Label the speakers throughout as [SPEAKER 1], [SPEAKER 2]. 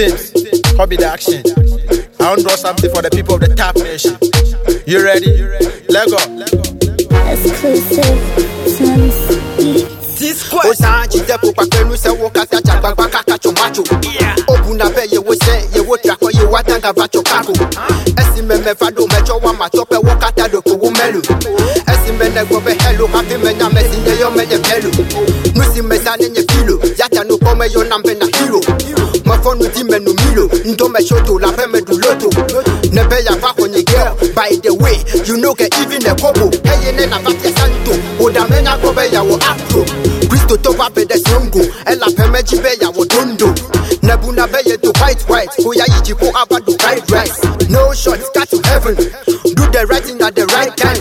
[SPEAKER 1] Tips, hobby the action. I want to draw something for the people of the Tap Nation. You ready? Lego.
[SPEAKER 2] Exclusive Tons Beats.
[SPEAKER 3] osan jide po kpakpenu sɛ wo kasa kaka tso macho obuna bɛ yewo sɛ yewo trakɔ yewo atanga va tso kako uh-huh. esi mɛmɛ va ɖo mɛtsɔ wa matɔ ƒe wo katã ɖo ko wo mɛlo esi mɛ nɛgbɔ bɛ hɛlo hafi mɛ nya mɛ si nye yɔ mɛ nye bɛlo nu si sa ne nye filo yata no kɔ mɛ yɔ nam bɛ na hero ŋdɔ mɛ soto la du loto. Ne by the way you know ke even the eye ne na va fia santo. Oda mɛ nya gbɔ bɛ yawo afro kristo tó bá bẹ dẹsẹ ń gò ẹ là pẹ méjì bẹ yàwó dondo yẹ tó white white. Yìí jí kó abado fried rice. No short start to heaven. Do the right thing at the right time.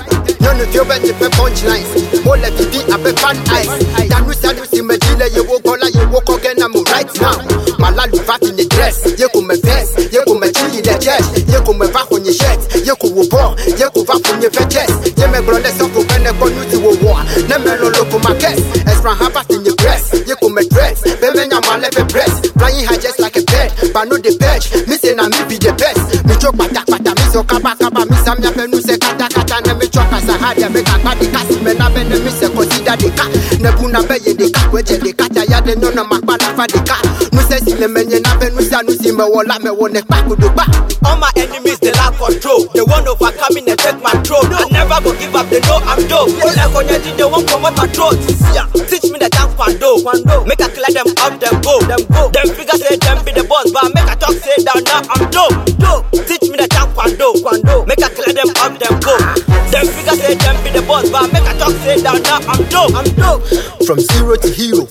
[SPEAKER 3] Ó bẹ ti pẹ punchlines ó lẹ fìdí abẹ fan eyes sí méjì lẹ yẹ wo gbọ́lá mẹ va kò ní shirt yẹ kò wò ball yẹ kò va kò ní fẹ chest yẹ mẹ gbọ́dọ̀ lẹ sọ́kò pẹ́ẹ́nẹ́ kọ́ ní ti wò wọ́ ne mẹ lọ lóko ma ẹ̀sìrán habas in your breast yẹ kò mẹ dress. Yàn má lẹ́fẹ̀ breast flying high just like a bird no dey perch mi say na mi be the best mi jó pátápátá mi sọ kábàkábà mi sàmì afẹnu sẹ kátàkátà ne mi tsọ kasa ha dẹ mi kàgbá de ká sí mẹ nabẹ ne mi sẹ kọsídà de ká nẹbu nabẹ yẹ de ká wẹjẹ de ká taya de nọnà má kpa lafa de ká nusẹ si lẹ mẹ nyẹ nabẹ nusia nusi mẹ wọ lamẹ wọ nẹ kpakodo.
[SPEAKER 4] All my enemies, they lack control. They want overcoming and take my throne. I never go give up, they know I'm dope. They like on your they won't promote my throat. Yeah. Teach me the time kwando. kwando. Make I clear them up, them go. Them go. Them figure say them be the boss, but make I talk say down now I'm dope. Dope. Teach me the time kwando. kwando. Make I clear them up, them go. Them figure say them be the boss, but make I'm dope. I'm dope.
[SPEAKER 3] from zero to hero.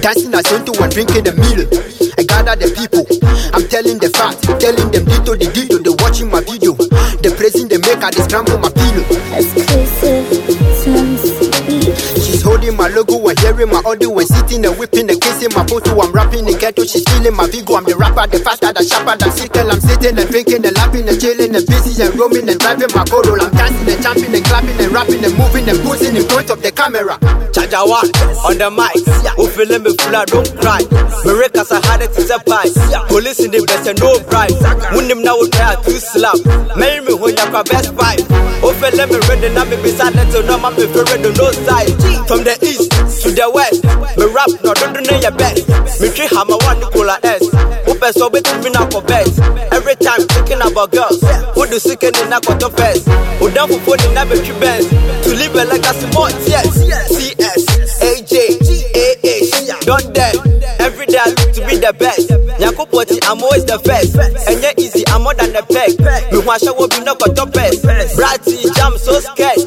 [SPEAKER 3] Dancing as into and drinking the meal. I gather the people. I'm telling the fact, telling them dito the dito. They watching my video. They praising the maker, they scramble my hearing my audio and sitting and whipping and kissing my photo. I'm rapping in ghetto, she's feeling my vigo. I'm the rapper, the faster, the sharper, the sickle. I'm sitting and drinking and laughing and chilling and busy and roaming and driving my coro. I'm dancing and jumping and clapping and rapping and moving and posing in front of the camera.
[SPEAKER 4] One on the mic. Who feeling me full, don't cry. Miracles I had it to pie. Police in the best and no price. Them now try to slap. Marry me when you're best five. Who feeling me ready now me beside it know my on no side. From the the west. Me rap no don't do your best. Me tree hammer one Nicola S. Who best so be me now for best. Every time thinking about girls. Who do sick in the quarter first. Who down for phone in never tree bands. To live a legacy more yes. CS, AJ, AH, don't dead. Every day I look to be the best. Yakupoti, I'm always the first. And yeah, easy, I'm more than the peg. Me want show be no got top best. Bratty, jam so scared.